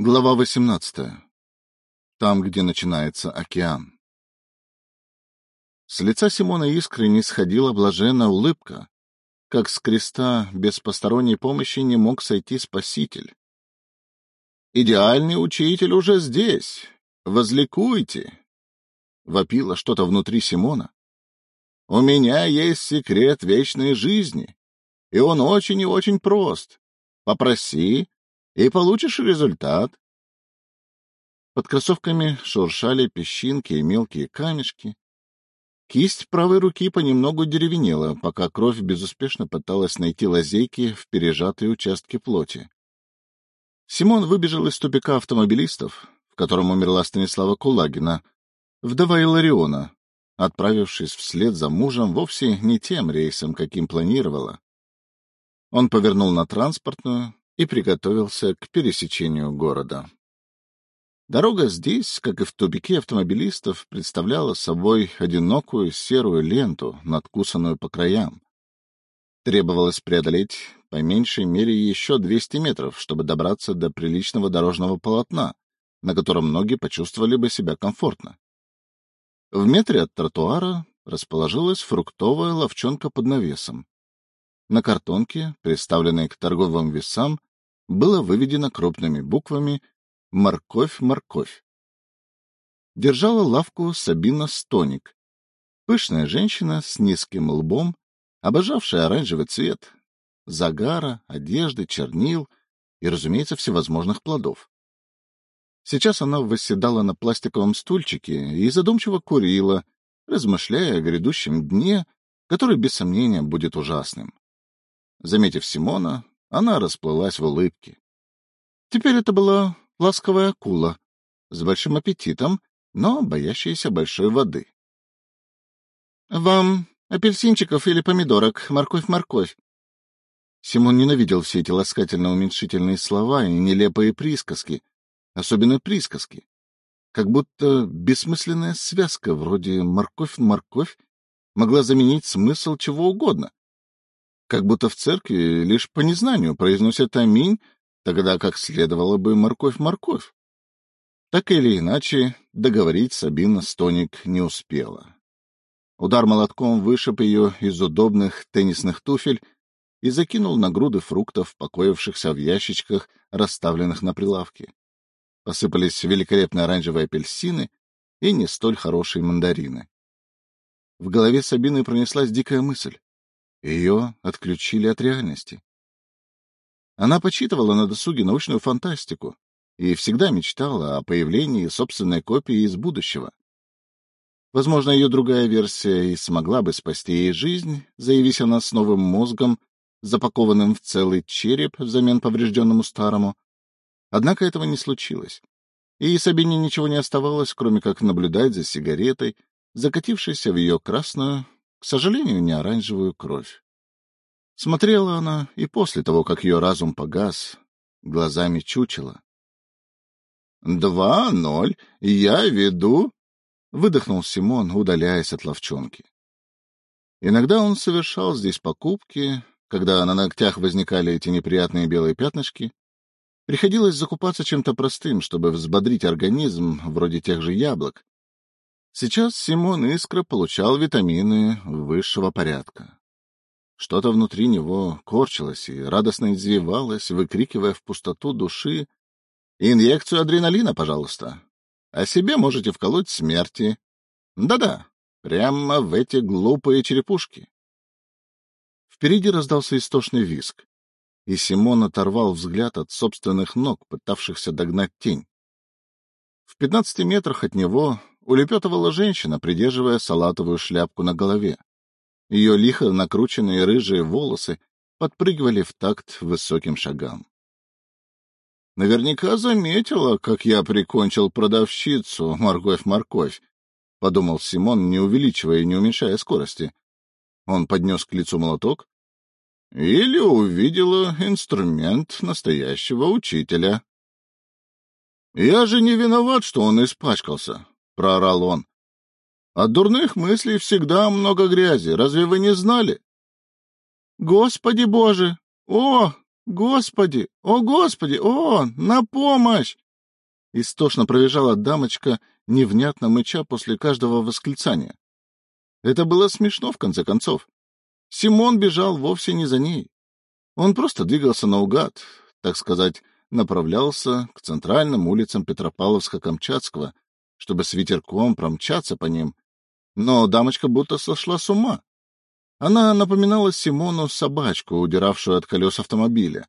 Глава 18. Там, где начинается океан. С лица Симона Искры не сходила блаженная улыбка. Как с креста без посторонней помощи не мог сойти Спаситель. «Идеальный учитель уже здесь! Возликуйте!» Вопило что-то внутри Симона. «У меня есть секрет вечной жизни, и он очень и очень прост. Попроси, и получишь результат. Под кроссовками шуршали песчинки и мелкие камешки. Кисть правой руки понемногу деревенела, пока кровь безуспешно пыталась найти лазейки в пережатые участки плоти. Симон выбежал из тупика автомобилистов, в котором умерла Станислава Кулагина, вдова Илариона, отправившись вслед за мужем вовсе не тем рейсом, каким планировала. Он повернул на транспортную, и приготовился к пересечению города. Дорога здесь, как и в тупике автомобилистов, представляла собой одинокую серую ленту, надкусанную по краям. Требовалось преодолеть по меньшей мере еще 200 метров, чтобы добраться до приличного дорожного полотна, на котором ноги почувствовали бы себя комфортно. В метре от тротуара расположилась фруктовая ловчонка под навесом. На картонке, приставленной к торговым весам, было выведено крупными буквами «Морковь-морковь». Держала лавку Сабина Стоник, пышная женщина с низким лбом, обожавшая оранжевый цвет, загара, одежды, чернил и, разумеется, всевозможных плодов. Сейчас она восседала на пластиковом стульчике и задумчиво курила, размышляя о грядущем дне, который, без сомнения, будет ужасным. Заметив Симона, она расплылась в улыбке. Теперь это была ласковая акула с большим аппетитом, но боящаяся большой воды. — Вам апельсинчиков или помидорок, морковь-морковь? Симон ненавидел все эти ласкательно-уменьшительные слова и нелепые присказки, особенно присказки. Как будто бессмысленная связка вроде «морковь-морковь» могла заменить смысл чего угодно как будто в церкви лишь по незнанию произносят «Аминь», тогда как следовало бы «морковь-морковь». Так или иначе, договорить Сабина Стоник не успела. Удар молотком вышиб ее из удобных теннисных туфель и закинул на груды фруктов, покоившихся в ящичках, расставленных на прилавке. Посыпались великолепные оранжевые апельсины и не столь хорошие мандарины. В голове Сабины пронеслась дикая мысль. Ее отключили от реальности. Она почитывала на досуге научную фантастику и всегда мечтала о появлении собственной копии из будущего. Возможно, ее другая версия и смогла бы спасти ей жизнь, заявись она с новым мозгом, запакованным в целый череп взамен поврежденному старому. Однако этого не случилось. И Сабине ничего не оставалось, кроме как наблюдать за сигаретой, закатившейся в ее красную, к сожалению, не оранжевую кровь. Смотрела она и после того, как ее разум погас, глазами чучела. — Два ноль, я веду, — выдохнул Симон, удаляясь от ловчонки. Иногда он совершал здесь покупки, когда на ногтях возникали эти неприятные белые пятнышки. Приходилось закупаться чем-то простым, чтобы взбодрить организм, вроде тех же яблок, Сейчас Симон Искра получал витамины высшего порядка. Что-то внутри него корчилось и радостно извивалось, выкрикивая в пустоту души «Инъекцию адреналина, пожалуйста. А себе можете вколоть смерти. Да-да, прямо в эти глупые черепушки». Впереди раздался истошный визг, и Симон оторвал взгляд от собственных ног, пытавшихся догнать тень. В пятнадцати метрах от него улепетывала женщина, придерживая салатовую шляпку на голове. Ее лихо накрученные рыжие волосы подпрыгивали в такт высоким шагам. Наверняка заметила, как я прикончил продавщицу, морковь-морковь, — подумал Симон, не увеличивая и не уменьшая скорости. Он поднес к лицу молоток. Или увидела инструмент настоящего учителя. Я же не виноват, что он испачкался проорал он. От дурных мыслей всегда много грязи. Разве вы не знали? Господи Боже! О, Господи! О, Господи! О, на помощь! Истошно провизжала дамочка, невнятно мыча после каждого восклицания. Это было смешно, в конце концов. Симон бежал вовсе не за ней. Он просто двигался наугад, так сказать, направлялся к центральным улицам Петропавловска-Камчатского, чтобы с ветерком промчаться по ним. Но дамочка будто сошла с ума. Она напоминала Симону собачку, удиравшую от колес автомобиля.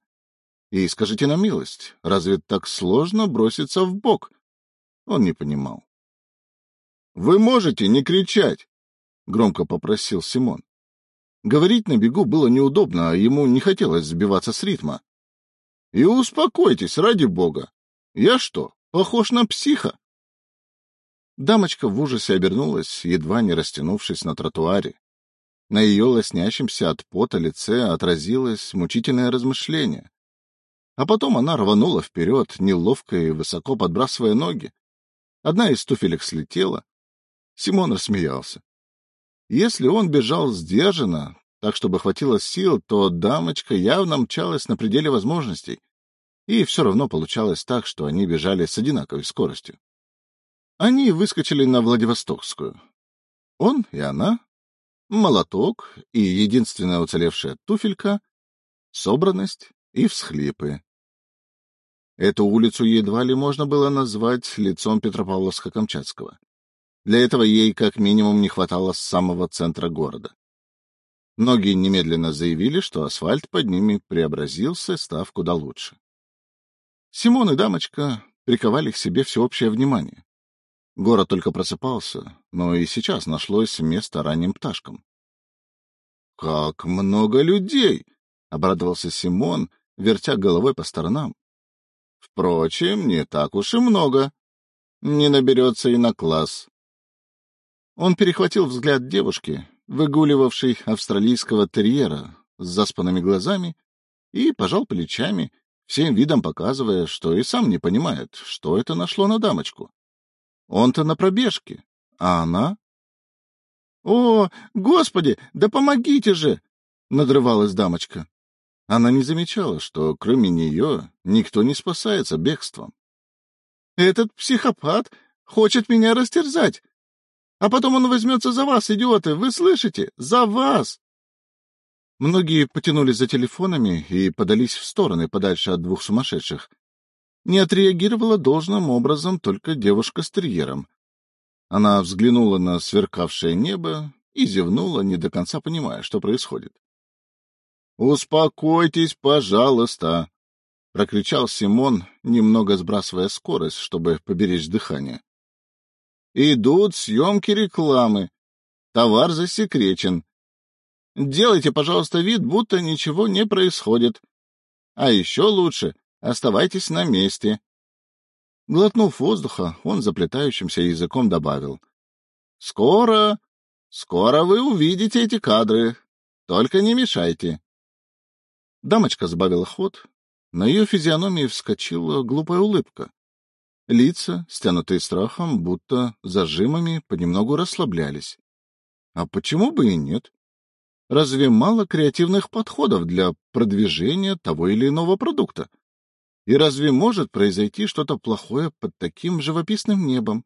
И скажите на милость, разве так сложно броситься в бок? Он не понимал. — Вы можете не кричать? — громко попросил Симон. Говорить на бегу было неудобно, а ему не хотелось сбиваться с ритма. — И успокойтесь, ради бога. Я что, похож на психа? Дамочка в ужасе обернулась, едва не растянувшись на тротуаре. На ее лоснящемся от пота лице отразилось мучительное размышление. А потом она рванула вперед, неловко и высоко подбрасывая ноги. Одна из туфелек слетела. Симон рассмеялся. Если он бежал сдержанно, так чтобы хватило сил, то дамочка явно мчалась на пределе возможностей. И все равно получалось так, что они бежали с одинаковой скоростью. Они выскочили на Владивостокскую. Он и она, молоток и единственная уцелевшая туфелька, собранность и всхлипы. Эту улицу едва ли можно было назвать лицом Петропавловска-Камчатского. Для этого ей как минимум не хватало самого центра города. Многие немедленно заявили, что асфальт под ними преобразился, став куда лучше. Симон и дамочка приковали к себе всеобщее внимание. Город только просыпался, но и сейчас нашлось место ранним пташкам. — Как много людей! — обрадовался Симон, вертя головой по сторонам. Впрочем, не так уж и много. Не наберется и на класс. Он перехватил взгляд девушки, выгуливавшей австралийского терьера с заспанными глазами, и пожал плечами, всем видом показывая, что и сам не понимает, что это нашло на дамочку. Он-то на пробежке, а она... — О, господи, да помогите же! — надрывалась дамочка. Она не замечала, что кроме нее никто не спасается бегством. «Этот психопат хочет меня растерзать. А потом он возьмется за вас, идиоты, вы слышите? За вас!» Многие потянулись за телефонами и подались в стороны подальше от двух сумасшедших. Не отреагировала должным образом только девушка с терьером. Она взглянула на сверкавшее небо и зевнула, не до конца понимая, что происходит. «Успокойтесь, пожалуйста!» — прокричал Симон, немного сбрасывая скорость, чтобы поберечь дыхание. «Идут съемки рекламы. Товар засекречен. Делайте, пожалуйста, вид, будто ничего не происходит. А еще лучше оставайтесь на месте». Глотнув воздуха, он заплетающимся языком добавил. «Скоро, скоро вы увидите эти кадры. Только не мешайте». Дамочка сбавила ход. На ее физиономии вскочила глупая улыбка. Лица, стянутые страхом, будто зажимами, понемногу расслаблялись. А почему бы и нет? Разве мало креативных подходов для продвижения того или иного продукта? И разве может произойти что-то плохое под таким живописным небом?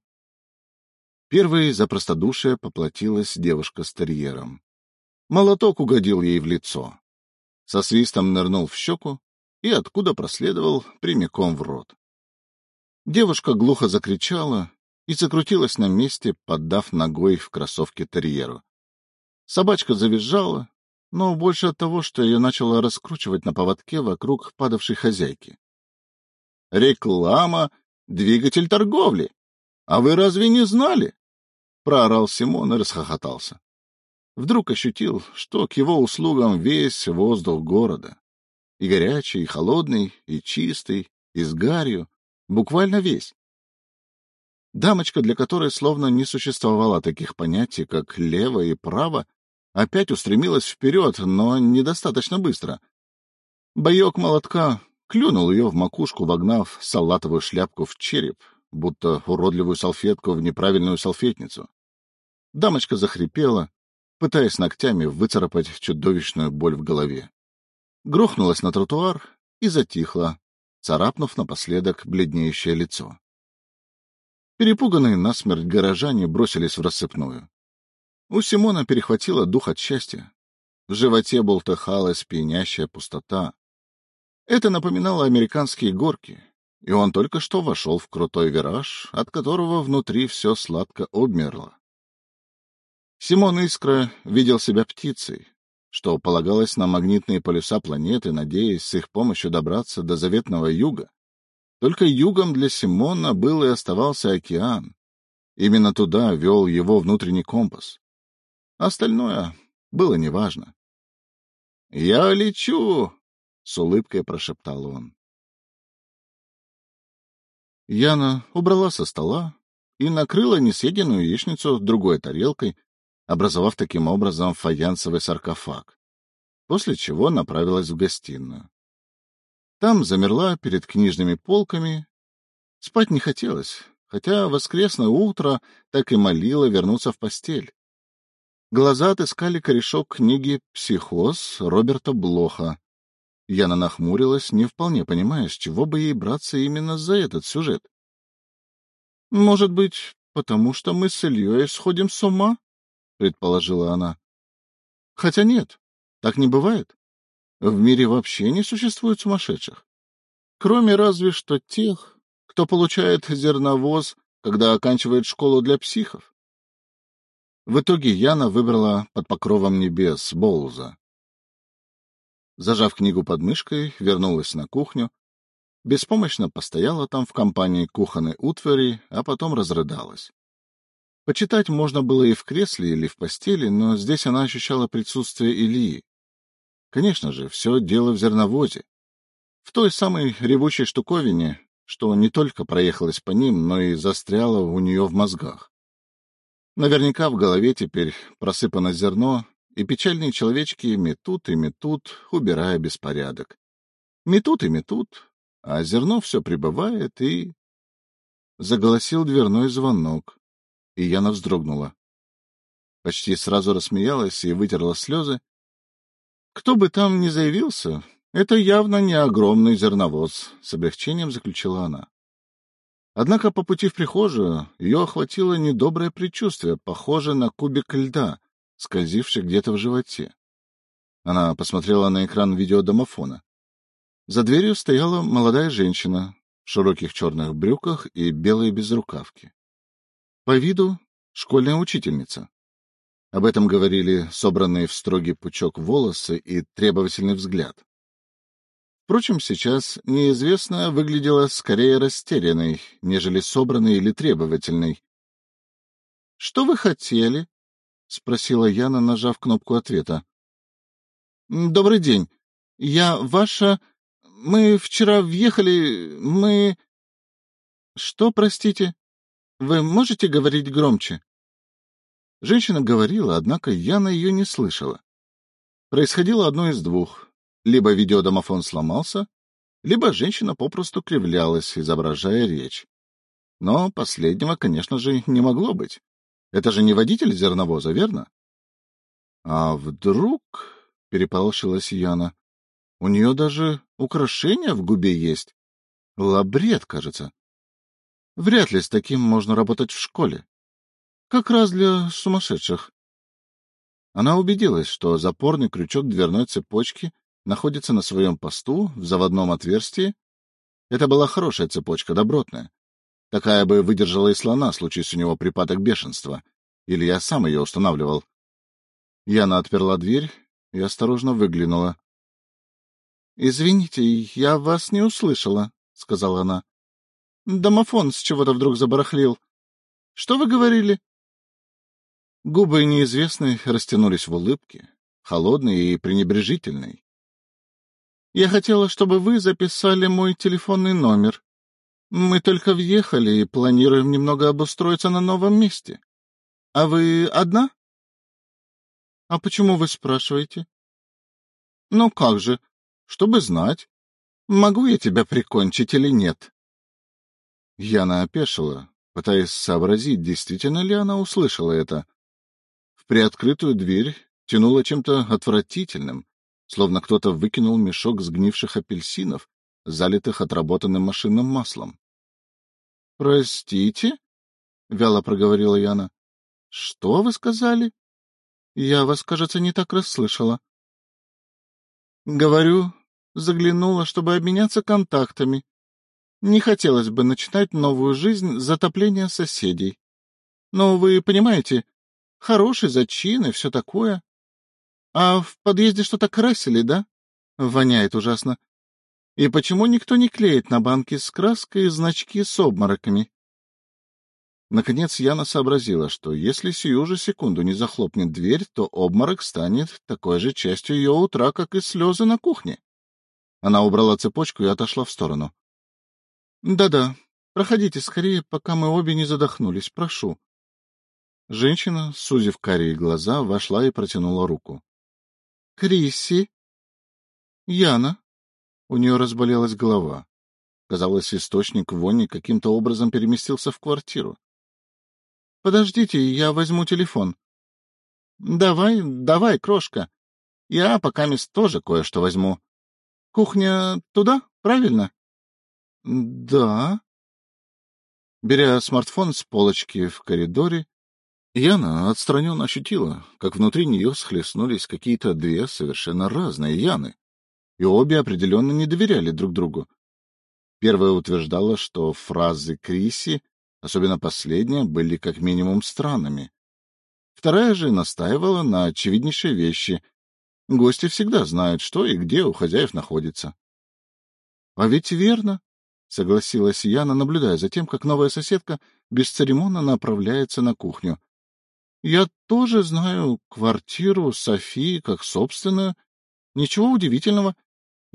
Первой за простодушие поплатилась девушка с терьером. Молоток угодил ей в лицо со свистом нырнул в щеку и откуда проследовал прямиком в рот. Девушка глухо закричала и закрутилась на месте, поддав ногой в кроссовке терьеру. Собачка завизжала, но больше от того, что ее начало раскручивать на поводке вокруг падавшей хозяйки. «Реклама — двигатель торговли! А вы разве не знали?» — проорал Симон и расхохотался вдруг ощутил, что к его услугам весь воздух города. И горячий, и холодный, и чистый, и с гарью, буквально весь. Дамочка, для которой словно не существовало таких понятий, как лево и право, опять устремилась вперед, но недостаточно быстро. Боек молотка клюнул ее в макушку, вогнав салатовую шляпку в череп, будто уродливую салфетку в неправильную салфетницу. Дамочка захрипела, пытаясь ногтями выцарапать чудовищную боль в голове. Грохнулась на тротуар и затихла, царапнув напоследок бледнеющее лицо. Перепуганные насмерть горожане бросились в рассыпную. У Симона перехватило дух от счастья. В животе болтыхалась пьянящая пустота. Это напоминало американские горки, и он только что вошел в крутой вираж, от которого внутри все сладко обмерло. Симон Искра видел себя птицей, что полагалось на магнитные полюса планеты, надеясь с их помощью добраться до заветного юга. Только югом для Симона был и оставался океан. Именно туда вел его внутренний компас. Остальное было неважно. — Я лечу! — с улыбкой прошептал он. Яна убрала со стола и накрыла несъеденную яичницу другой тарелкой, образовав таким образом фаянсовый саркофаг, после чего направилась в гостиную. Там замерла перед книжными полками. Спать не хотелось, хотя воскресное утро так и молило вернуться в постель. Глаза отыскали корешок книги «Психоз» Роберта Блоха. Яна нахмурилась, не вполне понимая, с чего бы ей браться именно за этот сюжет. — Может быть, потому что мы с Ильей сходим с ума? — предположила она. — Хотя нет, так не бывает. В мире вообще не существует сумасшедших. Кроме разве что тех, кто получает зерновоз, когда оканчивает школу для психов. В итоге Яна выбрала под покровом небес Боуза. Зажав книгу под мышкой, вернулась на кухню, беспомощно постояла там в компании кухонной утвари, а потом разрыдалась. Почитать можно было и в кресле, или в постели, но здесь она ощущала присутствие Ильи. Конечно же, все дело в зерновозе. В той самой ревущей штуковине, что не только проехалась по ним, но и застряла у нее в мозгах. Наверняка в голове теперь просыпано зерно, и печальные человечки метут и метут, убирая беспорядок. Метут и метут, а зерно все прибывает и... Заголосил дверной звонок, и Яна вздрогнула. Почти сразу рассмеялась и вытерла слезы. Кто бы там ни заявился, это явно не огромный зерновоз, с облегчением заключила она. Однако по пути в прихожую ее охватило недоброе предчувствие, похожее на кубик льда, скользивший где-то в животе. Она посмотрела на экран видеодомофона. За дверью стояла молодая женщина в широких черных брюках и белой безрукавке. По виду школьная учительница. Об этом говорили собранные в строгий пучок волосы и требовательный взгляд. Впрочем, сейчас неизвестная выглядела скорее растерянной, нежели собранной или требовательной. — Что вы хотели? — спросила Яна, нажав кнопку ответа. — Добрый день. Я ваша... Мы вчера въехали... Мы... — Что, простите? Вы можете говорить громче? Женщина говорила, однако Яна ее не слышала. Происходило одно из двух. Либо видеодомофон сломался, либо женщина попросту кривлялась, изображая речь. Но последнего, конечно же, не могло быть. Это же не водитель зерновоза, верно? — А вдруг, — переполошилась Яна, — у нее даже украшения в губе есть. Лабрет, кажется. Вряд ли с таким можно работать в школе. Как раз для сумасшедших. Она убедилась, что запорный крючок дверной цепочки находится на своем посту в заводном отверстии. Это была хорошая цепочка, добротная. Такая бы выдержала и слона, случись у него припадок бешенства. Или я сам ее устанавливал. Яна отперла дверь и осторожно выглянула. — Извините, я вас не услышала, — сказала она. — Домофон с чего-то вдруг забарахлил. Что вы говорили? Губы неизвестной растянулись в улыбке, холодной и пренебрежительной. Я хотела, чтобы вы записали мой телефонный номер. Мы только въехали и планируем немного обустроиться на новом месте. А вы одна? А почему вы спрашиваете? Ну как же, чтобы знать, могу я тебя прикончить или нет. Яна опешила, пытаясь сообразить, действительно ли она услышала это. В приоткрытую дверь тянуло чем-то отвратительным, словно кто-то выкинул мешок сгнивших апельсинов, залитых отработанным машинным маслом. — Простите? вяло проговорила Яна. — Что вы сказали? Я вас, кажется, не так расслышала. — Говорю, заглянула, чтобы обменяться контактами. Не хотелось бы начинать новую жизнь с затопления соседей. Но вы понимаете, хороший зачин и все такое. А в подъезде что-то красили, да? Воняет ужасно. И почему никто не клеит на банки с краской значки с обмороками? Наконец Яна сообразила, что если сию же секунду не захлопнет дверь, то обморок станет такой же частью ее утра, как и слезы на кухне. Она убрала цепочку и отошла в сторону. «Да — Да-да, проходите скорее, пока мы обе не задохнулись, прошу. Женщина, сузив карие глаза, вошла и протянула руку. — Крисси? — Яна. У нее разболелась голова. Казалось, источник вони каким-то образом переместился в квартиру. Подождите, я возьму телефон. Давай, давай, крошка. Я пока мест тоже кое-что возьму. Кухня туда, правильно? Да. Беря смартфон с полочки в коридоре, Яна отстраненно ощутила, как внутри нее схлестнулись какие-то две совершенно разные Яны, и обе определенно не доверяли друг другу. Первая утверждала, что фразы Криси особенно последние, были как минимум странными. Вторая же настаивала на очевиднейшей вещи. Гости всегда знают, что и где у хозяев находится. — А ведь верно, — согласилась Яна, наблюдая за тем, как новая соседка бесцеремонно направляется на кухню. — Я тоже знаю квартиру Софии как собственную. Ничего удивительного.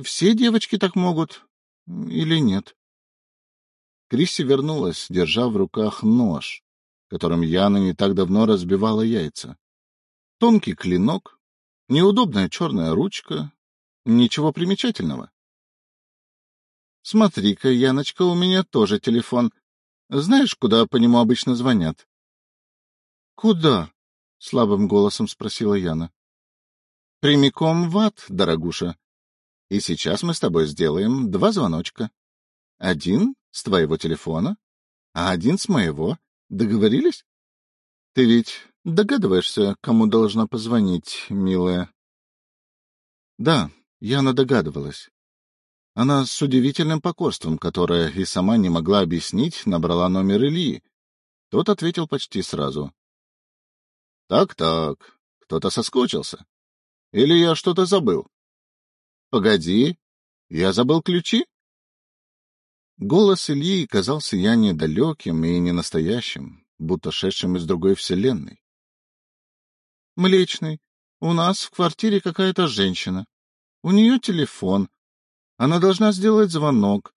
Все девочки так могут. Или нет? Крисси вернулась, держа в руках нож, которым Яна не так давно разбивала яйца. Тонкий клинок, неудобная черная ручка, ничего примечательного. — Смотри-ка, Яночка, у меня тоже телефон. Знаешь, куда по нему обычно звонят? — Куда? — слабым голосом спросила Яна. — Прямиком в ад, дорогуша. И сейчас мы с тобой сделаем два звоночка. Один с твоего телефона, а один с моего. Договорились? Ты ведь догадываешься, кому должна позвонить, милая? Да, Яна догадывалась. Она с удивительным покорством, которое и сама не могла объяснить, набрала номер Ильи. Тот ответил почти сразу. Так-так, кто-то соскучился. Или я что-то забыл? Погоди, я забыл ключи? Голос Ильи казался Яне далеким и ненастоящим, будто шедшим из другой вселенной. — Млечный, у нас в квартире какая-то женщина. У нее телефон. Она должна сделать звонок.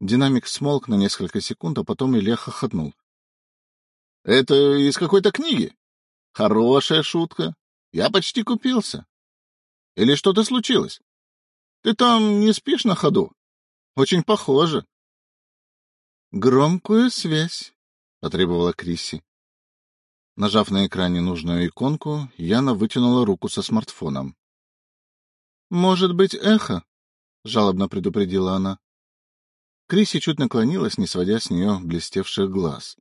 Динамик смолк на несколько секунд, а потом Илья хохотнул. — Это из какой-то книги? Хорошая шутка. Я почти купился. Или что-то случилось? Ты там не спишь на ходу? Очень похоже. — Громкую связь, — потребовала Крисси. Нажав на экране нужную иконку, Яна вытянула руку со смартфоном. — Может быть, эхо? — жалобно предупредила она. Крисси чуть наклонилась, не сводя с нее блестевших глаз.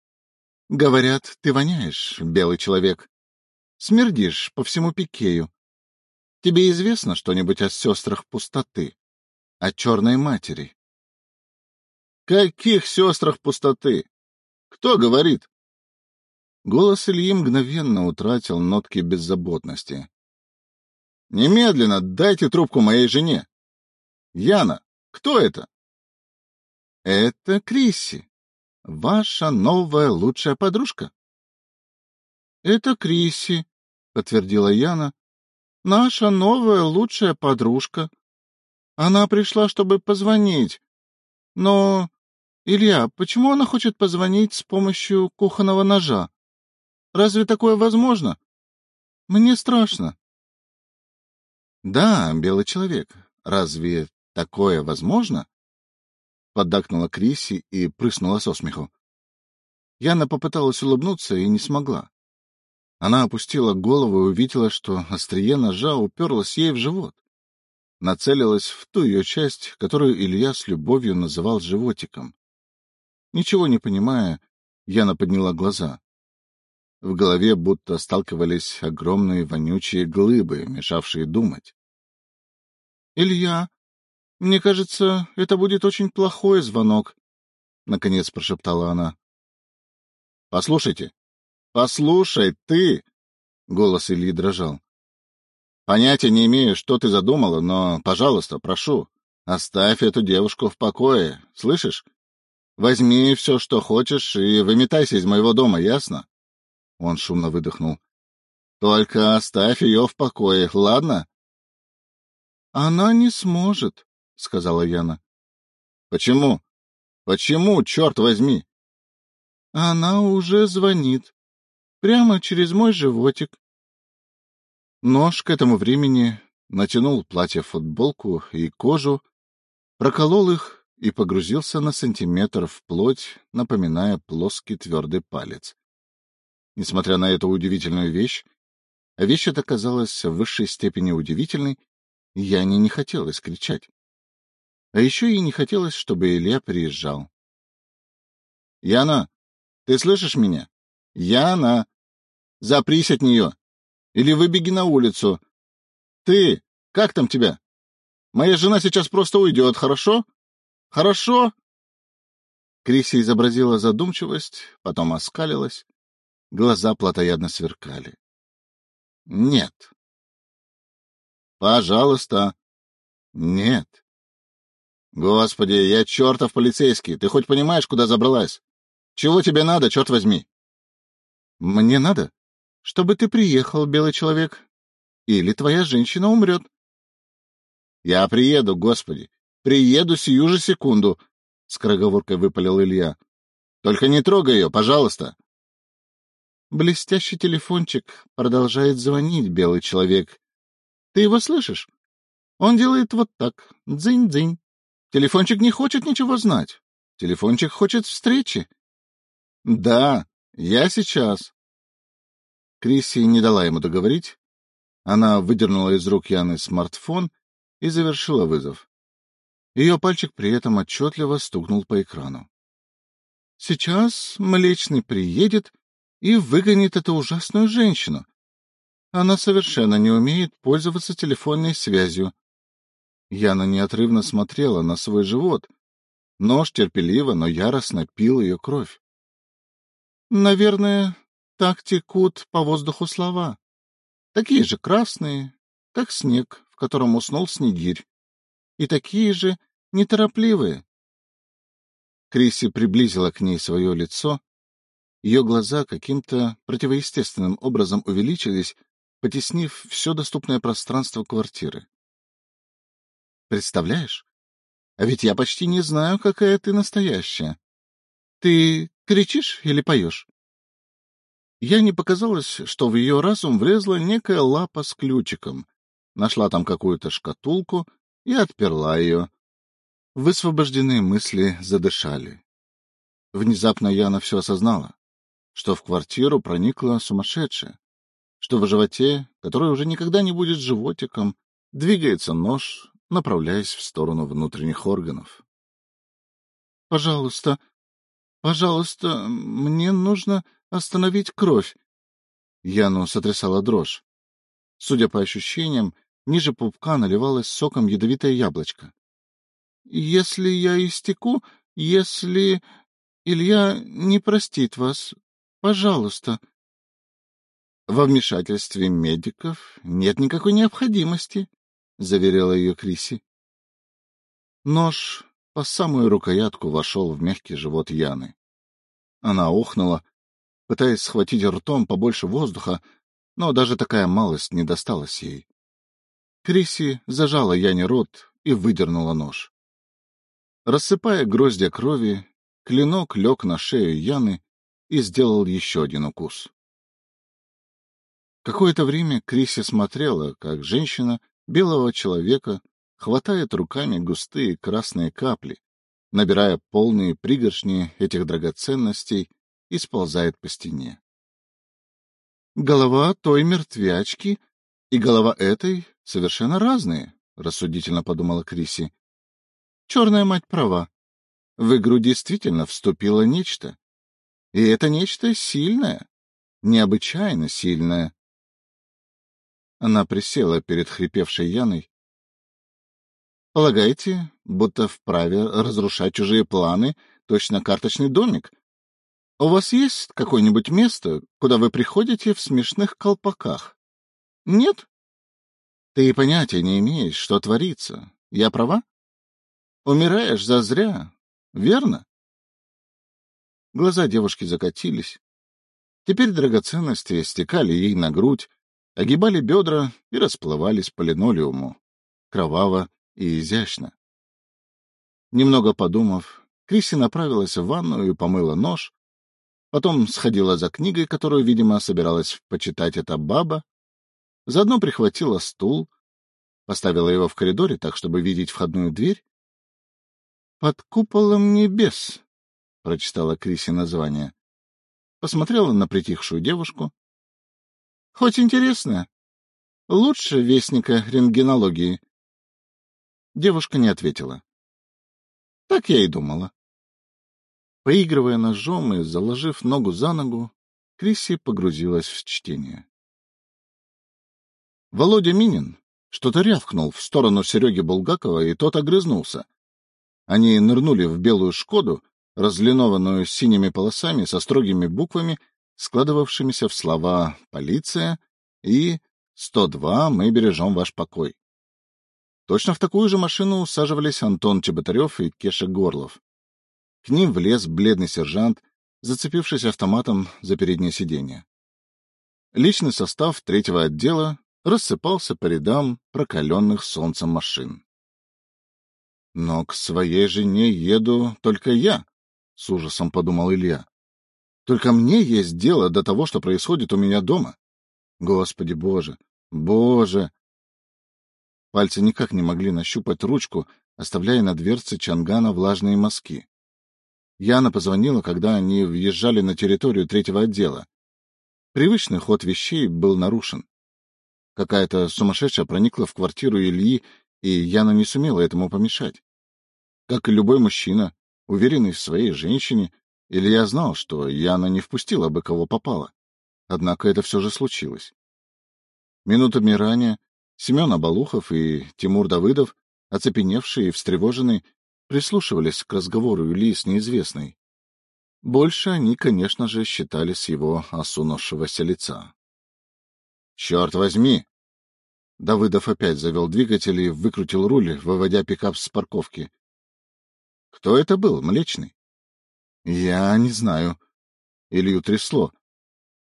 — Говорят, ты воняешь, белый человек. Смердишь по всему Пикею. Тебе известно что-нибудь о сестрах пустоты? о черной матери. Каких сестрах пустоты? Кто говорит? Голос Ильи мгновенно утратил нотки беззаботности. Немедленно дайте трубку моей жене. Яна, кто это? Это Крисси, ваша новая лучшая подружка. Это Крисси, подтвердила Яна. Наша новая лучшая подружка. Она пришла, чтобы позвонить. Но, Илья, почему она хочет позвонить с помощью кухонного ножа? Разве такое возможно? Мне страшно. Да, белый человек, разве такое возможно? Поддакнула Криси и прыснула со смеху. Яна попыталась улыбнуться и не смогла. Она опустила голову и увидела, что острие ножа уперлось ей в живот нацелилась в ту ее часть, которую Илья с любовью называл животиком. Ничего не понимая, Яна подняла глаза. В голове будто сталкивались огромные вонючие глыбы, мешавшие думать. — Илья, мне кажется, это будет очень плохой звонок, — наконец прошептала она. — Послушайте, послушай, ты! — голос Ильи дрожал. — Понятия не имею, что ты задумала, но, пожалуйста, прошу, оставь эту девушку в покое, слышишь? Возьми все, что хочешь, и выметайся из моего дома, ясно? Он шумно выдохнул. — Только оставь ее в покое, ладно? — Она не сможет, — сказала Яна. — Почему? Почему, черт возьми? — Она уже звонит. Прямо через мой животик. Нож к этому времени натянул платье-футболку и кожу, проколол их и погрузился на сантиметр в плоть, напоминая плоский твердый палец. Несмотря на эту удивительную вещь, а вещь эта казалась в высшей степени удивительной, Яне не хотелось кричать. А еще ей не хотелось, чтобы Илья приезжал. — Яна, ты слышишь меня? Яна! Запрись от нее! Или выбеги на улицу! Ты! Как там тебя? Моя жена сейчас просто уйдет, хорошо? Хорошо? Криси изобразила задумчивость, потом оскалилась Глаза плотоядно сверкали. — Нет. — Пожалуйста. — Нет. — Господи, я чертов полицейский. Ты хоть понимаешь, куда забралась? Чего тебе надо, черт возьми? — Мне надо, чтобы ты приехал, белый человек, или твоя женщина умрет. — Я приеду, Господи. Приеду сию же секунду, — скороговоркой выпалил Илья. — Только не трогай ее, пожалуйста. — Блестящий телефончик продолжает звонить, белый человек. Ты его слышишь? Он делает вот так. Дзынь-дзынь. Телефончик не хочет ничего знать. Телефончик хочет встречи. Да, я сейчас. Криси не дала ему договорить. Она выдернула из рук Яны смартфон и завершила вызов. Ее пальчик при этом отчетливо стукнул по экрану. Сейчас Млечный приедет и выгонит эту ужасную женщину. Она совершенно не умеет пользоваться телефонной связью. Яна неотрывно смотрела на свой живот. Нож терпеливо, но яростно пил ее кровь. Наверное, так текут по воздуху слова. Такие же красные, как снег, в котором уснул снегирь. И такие же неторопливые. Криси приблизила к ней свое лицо ее глаза каким-то противоестественным образом увеличились, потеснив все доступное пространство квартиры. Представляешь? А ведь я почти не знаю, какая ты настоящая. Ты кричишь или поешь? Я не показалось, что в ее разум влезла некая лапа с ключиком, нашла там какую-то шкатулку и отперла ее. Высвобожденные мысли задышали. Внезапно Яна все осознала что в квартиру проникла сумасшедшая, что в животе, который уже никогда не будет животиком, двигается нож, направляясь в сторону внутренних органов. — Пожалуйста, пожалуйста, мне нужно остановить кровь. Яну сотрясала дрожь. Судя по ощущениям, ниже пупка наливалось соком ядовитое яблочко. — Если я истеку, если... Илья не простит вас, Пожалуйста. Во вмешательстве медиков нет никакой необходимости, заверила ее Криси. Нож по самую рукоятку вошел в мягкий живот Яны. Она охнула, пытаясь схватить ртом побольше воздуха, но даже такая малость не досталась ей. Криси зажала Яне рот и выдернула нож. Рассыпая гроздья крови, клинок лег на шею Яны и сделал еще один укус. Какое-то время Криси смотрела, как женщина белого человека хватает руками густые красные капли, набирая полные пригоршни этих драгоценностей и сползает по стене. Голова той мертвячки и голова этой совершенно разные, рассудительно подумала Криси. Черная мать права. В игру действительно вступило нечто, И это нечто сильное, необычайно сильное. Она присела перед хрипевшей Яной. — Полагаете, будто вправе разрушать чужие планы, точно карточный домик? У вас есть какое-нибудь место, куда вы приходите в смешных колпаках? Нет? Ты понятия не имеешь, что творится. Я права? Умираешь зазря, верно? Глаза девушки закатились. Теперь драгоценности стекали ей на грудь, огибали бедра и расплывались по линолеуму, кроваво и изящно. Немного подумав, Криси направилась в ванную и помыла нож, потом сходила за книгой, которую, видимо, собиралась почитать эта баба, заодно прихватила стул, поставила его в коридоре так, чтобы видеть входную дверь. «Под куполом небес», — прочитала Криси название. Посмотрела на притихшую девушку. «Хоть интересно. Лучше вестника рентгенологии». Девушка не ответила. Так я и думала. Поигрывая ножом и заложив ногу за ногу, Криси погрузилась в чтение. Володя Минин что-то рявкнул в сторону Сереги Булгакова, и тот огрызнулся. Они нырнули в белую «Шкоду», разлинованную синими полосами со строгими буквами, складывавшимися в слова «полиция» и «102. Мы бережем ваш покой». Точно в такую же машину усаживались Антон Чеботарев и Кеша Горлов. К ним влез бледный сержант, зацепившись автоматом за переднее сиденье. Личный состав третьего отдела рассыпался по рядам прокаленных солнцем машин. Но к своей жене еду только я, — с ужасом подумал Илья. Только мне есть дело до того, что происходит у меня дома. Господи Боже! Боже! Пальцы никак не могли нащупать ручку, оставляя на дверце Чангана влажные мазки. Яна позвонила, когда они въезжали на территорию третьего отдела. Привычный ход вещей был нарушен. Какая-то сумасшедшая проникла в квартиру Ильи, и Яна не сумела этому помешать. Как и любой мужчина, Уверенный в своей женщине, Илья знал, что Яна не впустила бы кого попало. Однако это все же случилось. Минутами ранее Семен Абалухов и Тимур Давыдов, оцепеневшие и встревоженные, прислушивались к разговору Ильи с неизвестной. Больше они, конечно же, считали с его осунувшегося лица. — Черт возьми! Давыдов опять завел двигатель и выкрутил руль, выводя пикап с парковки. Кто это был, Млечный? Я не знаю. Илью трясло.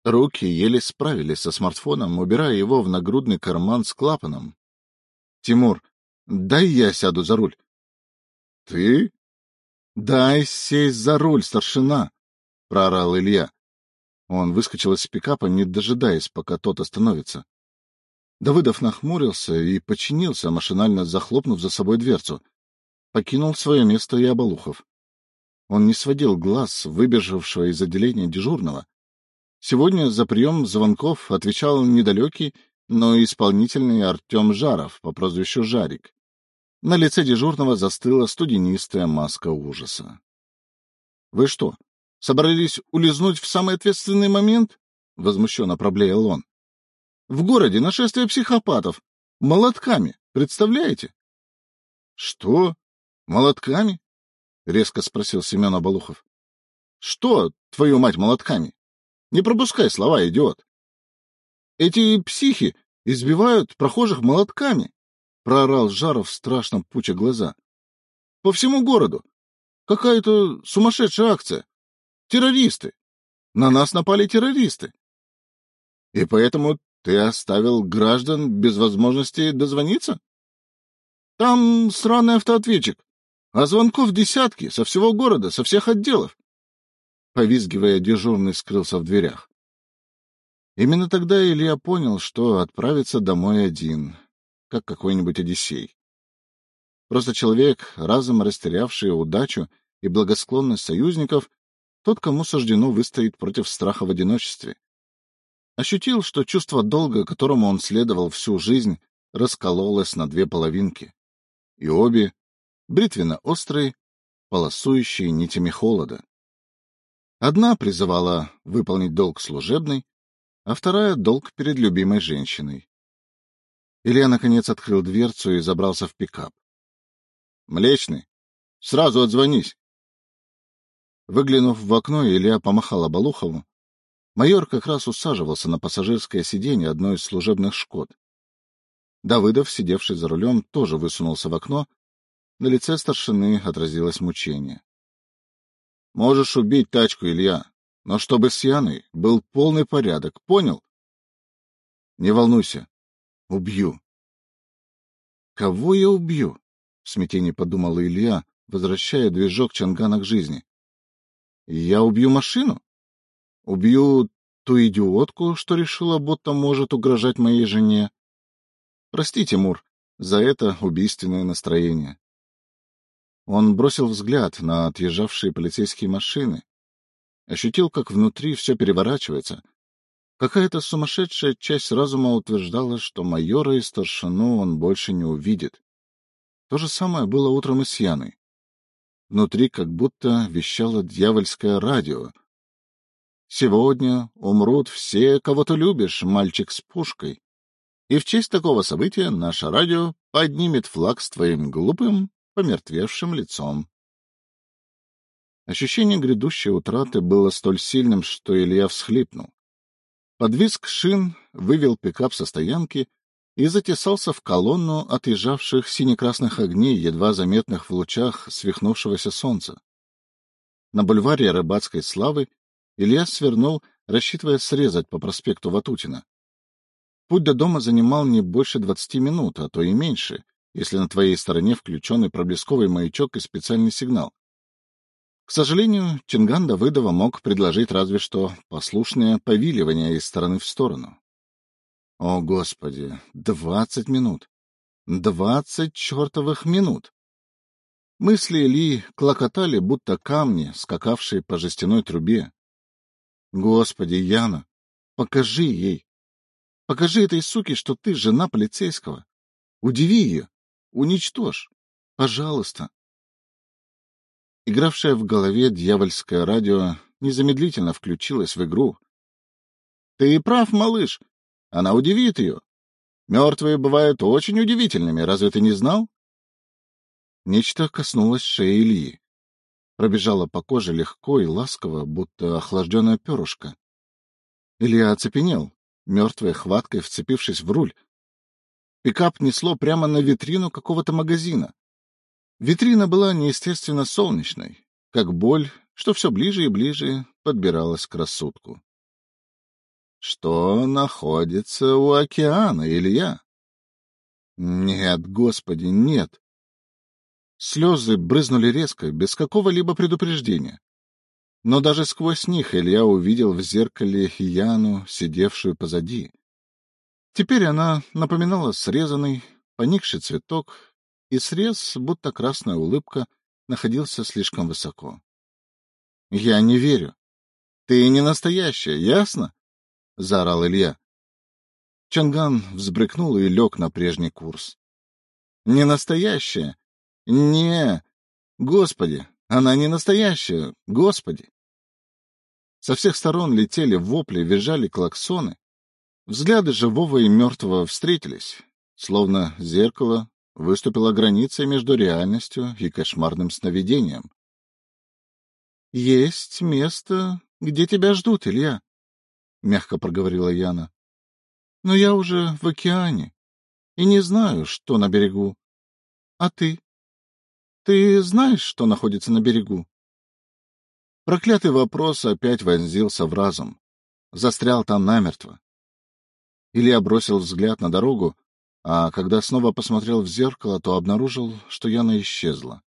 Руки еле справились со смартфоном, убирая его в нагрудный карман с клапаном. Тимур, дай я сяду за руль. Ты? Дай сесть за руль, старшина, проорал Илья. Он выскочил из пикапа, не дожидаясь, пока тот остановится. Давыдов нахмурился и подчинился, машинально захлопнув за собой дверцу покинул свое место и Оболухов. Он не сводил глаз выбежавшего из отделения дежурного. Сегодня за прием звонков отвечал недалекий, но исполнительный Артем Жаров по прозвищу Жарик. На лице дежурного застыла студенистая маска ужаса. — Вы что, собрались улизнуть в самый ответственный момент? — возмущенно проблеял он. — В городе нашествие психопатов. Молотками, представляете? — Что? Молотками? — резко спросил Семен Оболухов. — Что, твою мать, молотками? Не пропускай слова, идиот. — Эти психи избивают прохожих молотками, — проорал Жаров страшно пуча глаза. — По всему городу. Какая-то сумасшедшая акция. Террористы. На нас напали террористы. И поэтому ты оставил граждан без возможности дозвониться? Там сраный автоответчик. А звонков десятки, со всего города, со всех отделов. Повизгивая, дежурный скрылся в дверях. Именно тогда Илья понял, что отправится домой один, как какой-нибудь Одиссей. Просто человек, разом растерявший удачу и благосклонность союзников, тот, кому суждено выстоять против страха в одиночестве. Ощутил, что чувство долга, которому он следовал всю жизнь, раскололось на две половинки, и обе бритвенно-острые, полосующие нитями холода. Одна призывала выполнить долг служебный, а вторая — долг перед любимой женщиной. Илья, наконец, открыл дверцу и забрался в пикап. — Млечный, сразу отзвонись. Выглянув в окно, Илья помахал Оболухову. Майор как раз усаживался на пассажирское сиденье одной из служебных «Шкод». Давыдов, сидевший за рулем, тоже высунулся в окно. На лице старшины отразилось мучение. — Можешь убить тачку, Илья, но чтобы с Яной был полный порядок, понял? — Не волнуйся. Убью. — Кого я убью? — в смятении подумал Илья, возвращая движок Чангана к жизни. — Я убью машину? Убью ту идиотку, что решила, будто может угрожать моей жене. Прости, Тимур, за это убийственное настроение. Он бросил взгляд на отъезжавшие полицейские машины, ощутил, как внутри все переворачивается. Какая-то сумасшедшая часть разума утверждала, что майора и старшину он больше не увидит. То же самое было утром и с Яной. Внутри как будто вещало дьявольское радио. «Сегодня умрут все, кого ты любишь, мальчик с пушкой. И в честь такого события наше радио поднимет флаг с твоим глупым, помертвевшим лицом. Ощущение грядущей утраты было столь сильным, что Илья всхлипнул. Подвиск шин вывел пикап со стоянки и затесался в колонну отъезжавших сине-красных огней, едва заметных в лучах свихнувшегося солнца. На бульваре рыбацкой славы Илья свернул, рассчитывая срезать по проспекту Ватутина. Путь до дома занимал не больше двадцати минут, а то и меньше, если на твоей стороне включенный проблесковый маячок и специальный сигнал. К сожалению, Чинган Давыдова мог предложить разве что послушное повиливание из стороны в сторону. О, Господи, двадцать минут! Двадцать чертовых минут! Мысли Ли клокотали, будто камни, скакавшие по жестяной трубе. Господи, Яна, покажи ей, Покажи этой суке, что ты жена полицейского. Удиви ее. Уничтожь. Пожалуйста. Игравшее в голове дьявольское радио незамедлительно включилось в игру. — Ты прав, малыш. Она удивит ее. Мертвые бывают очень удивительными, разве ты не знал? Нечто коснулось шеи Ильи. Пробежало по коже легко и ласково, будто охлажденное перышко. Илья оцепенел мертвой хваткой вцепившись в руль. Пикап несло прямо на витрину какого-то магазина. Витрина была неестественно солнечной, как боль, что все ближе и ближе подбиралась к рассудку. Что находится у океана, Илья? Нет, господи, нет. Слезы брызнули резко, без какого-либо предупреждения. Но даже сквозь них Илья увидел в зеркале Яну, сидевшую позади. Теперь она напоминала срезанный, поникший цветок, и срез, будто красная улыбка, находился слишком высоко. — Я не верю. Ты не настоящая, ясно? — заорал Илья. Чанган взбрыкнул и лег на прежний курс. — Не настоящая? Не. Господи, она не настоящая, Господи! Со всех сторон летели вопли, визжали клаксоны. Взгляды живого и мертвого встретились, словно зеркало выступила границей между реальностью и кошмарным сновидением. — Есть место, где тебя ждут, Илья, — мягко проговорила Яна. — Но я уже в океане и не знаю, что на берегу. А ты? Ты знаешь, что находится на берегу? Проклятый вопрос опять вонзился в разум. Застрял там намертво. Илья бросил взгляд на дорогу, а когда снова посмотрел в зеркало, то обнаружил, что Яна исчезла.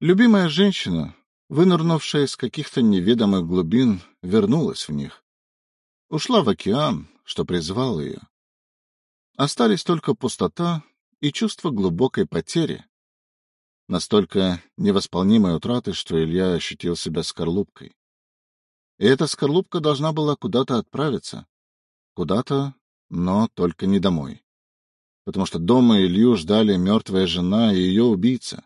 Любимая женщина, вынырнувшая из каких-то неведомых глубин, вернулась в них. Ушла в океан, что призвал ее. Остались только пустота и чувство глубокой потери, настолько невосполнимой утраты, что Илья ощутил себя скорлупкой. И эта скорлупка должна была куда-то отправиться. Куда-то, но только не домой. Потому что дома Илью ждали мертвая жена и ее убийца.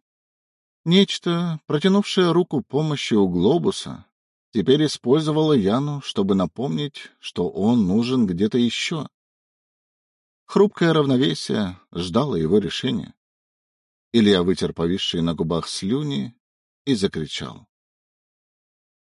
Нечто, протянувшее руку помощи у глобуса, теперь использовала Яну, чтобы напомнить, что он нужен где-то еще. Хрупкое равновесие ждало его решения. Илья вытер повисшие на губах слюни и закричал.